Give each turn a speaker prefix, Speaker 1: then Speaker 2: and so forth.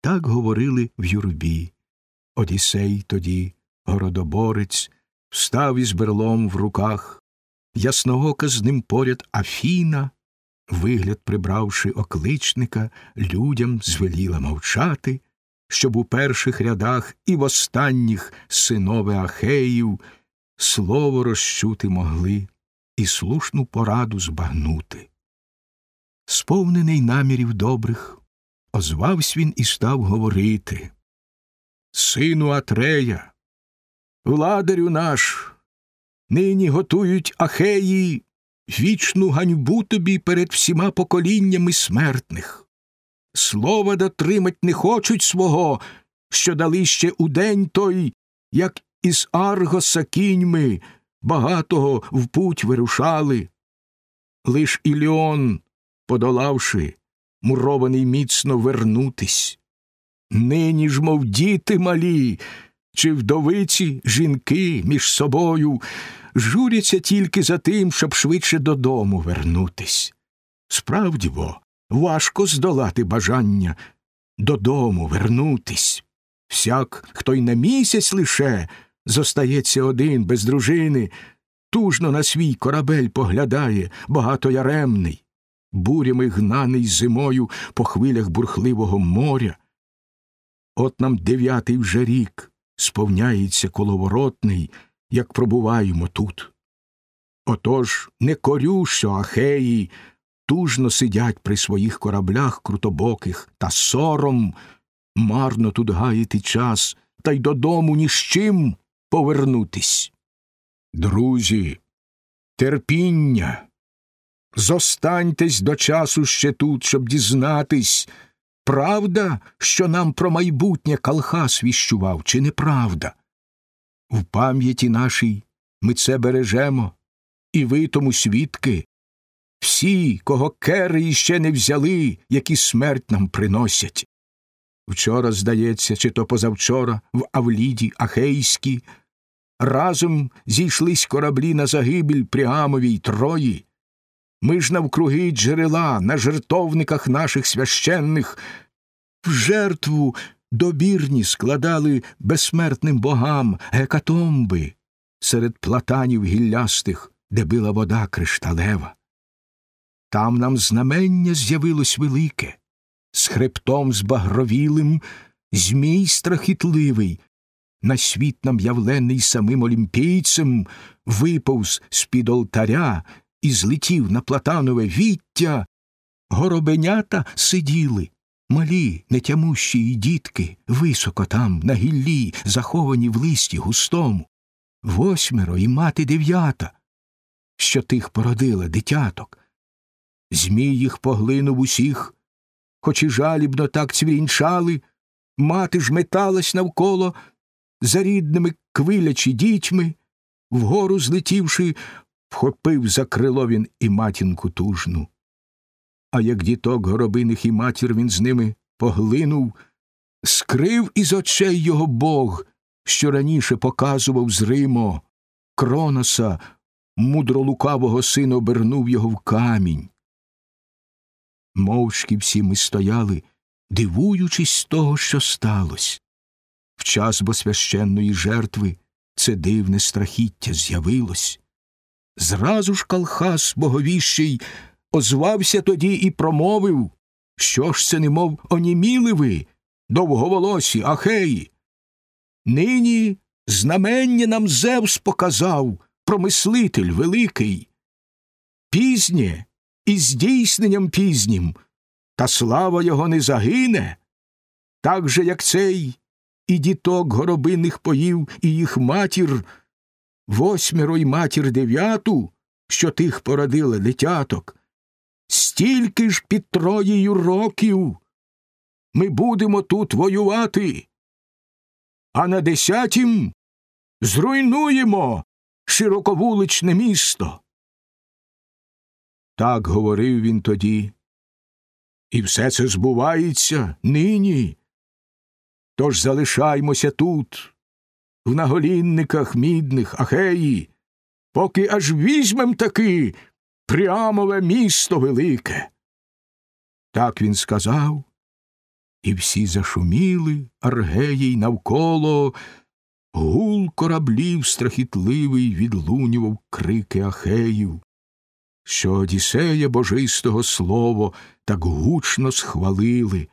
Speaker 1: Так говорили в юрбі. Одіссей тоді, городоборець, встав із берлом в руках, ясноока з ним поряд Афіна, вигляд прибравши окличника, людям звеліла мовчати, щоб у перших рядах і в останніх синове Ахеїв слово розчути могли і слушну пораду збагнути. Сповнений намірів добрих, озвався він і став говорити. Сину Атрея, владарю наш, нині готують Ахеї вічну ганьбу тобі перед всіма поколіннями смертних. Слова дотримать не хочуть свого, що дали ще у день той, як із Аргоса кіньми багатого в путь вирушали. Лиш Іліон, подолавши, мурований міцно вернутись. Нині ж, мов діти малі, чи вдовиці жінки між собою журяться тільки за тим, щоб швидше додому вернутись. Справді бо, важко здолати бажання додому вернутись. Всяк, хто й на місяць лише зостається один без дружини, тужно на свій корабель поглядає, багатояремний, бурями гнаний зимою по хвилях бурхливого моря. От нам дев'ятий вже рік сповняється коловоротний, як пробуваємо тут. Отож не корю, що Ахеї тужно сидять при своїх кораблях крутобоких, та сором марно тут гаяти час, та й додому ні з чим повернутись. Друзі, терпіння. Зостаньтесь до часу ще тут, щоб дізнатись, правда, що нам про майбутнє Калхас віщував, чи неправда? В пам'яті нашій ми це бережемо, і ви тому свідки. Всі, кого кери іще не взяли, які смерть нам приносять. Вчора, здається, чи то позавчора, в Авліді Ахейській, разом зійшлись кораблі на загибель Пріамовій Трої. Ми ж навкруги джерела на жертовниках наших священних. В жертву добірні складали безсмертним богам гекатомби серед платанів гіллястих, де била вода кришталева. Там нам знамення з'явилось велике, з хребтом збагровілим, змій страхітливий, на світ нам явлений самим олімпійцем, виповз з під олтаря і злетів на платанове віття. Горобенята сиділи, малі, нетямущі дітки, високо там, на гіллі, заховані в листі густому. Восьмеро і мати дев'ята, що тих породила дитяток. Змій їх поглинув усіх, хоч і жалібно так цвірінчали, мати ж металась навколо за рідними квилячі дітьми, вгору злетівши, вхопив за крило він і матінку тужну. А як діток горобиних і матір він з ними поглинув, скрив із очей його бог, що раніше показував зримо, Кроноса, мудролукавого сина обернув його в камінь. Мовчки всі ми стояли, дивуючись того, що сталося. В час бо священної жертви це дивне страхіття з'явилось. Зразу ж Калхас боговіщий озвався тоді і промовив Що ж це, немов оніміли ви, довговолосі, ахеї? Нині знамення нам Зевс показав, промислитель великий. Пізнє і здійсненням пізнім, та слава його не загине, так же, як цей і діток горобинних поїв, і їх матір, восьмеро й матір дев'яту, що тих породила дитяток, стільки ж під троєю років ми будемо тут воювати, а на десятім зруйнуємо широковуличне місто. Так говорив він тоді. І все це збувається нині. Тож залишаймося тут, в наголінниках мідних Ахеї, поки аж візьмем таки прямове місто велике. Так він сказав, і всі зашуміли, аргеїй навколо. Гул кораблів страхітливий відлунював крики ахеїв, що Одіссея божистого слово так гучно схвалили,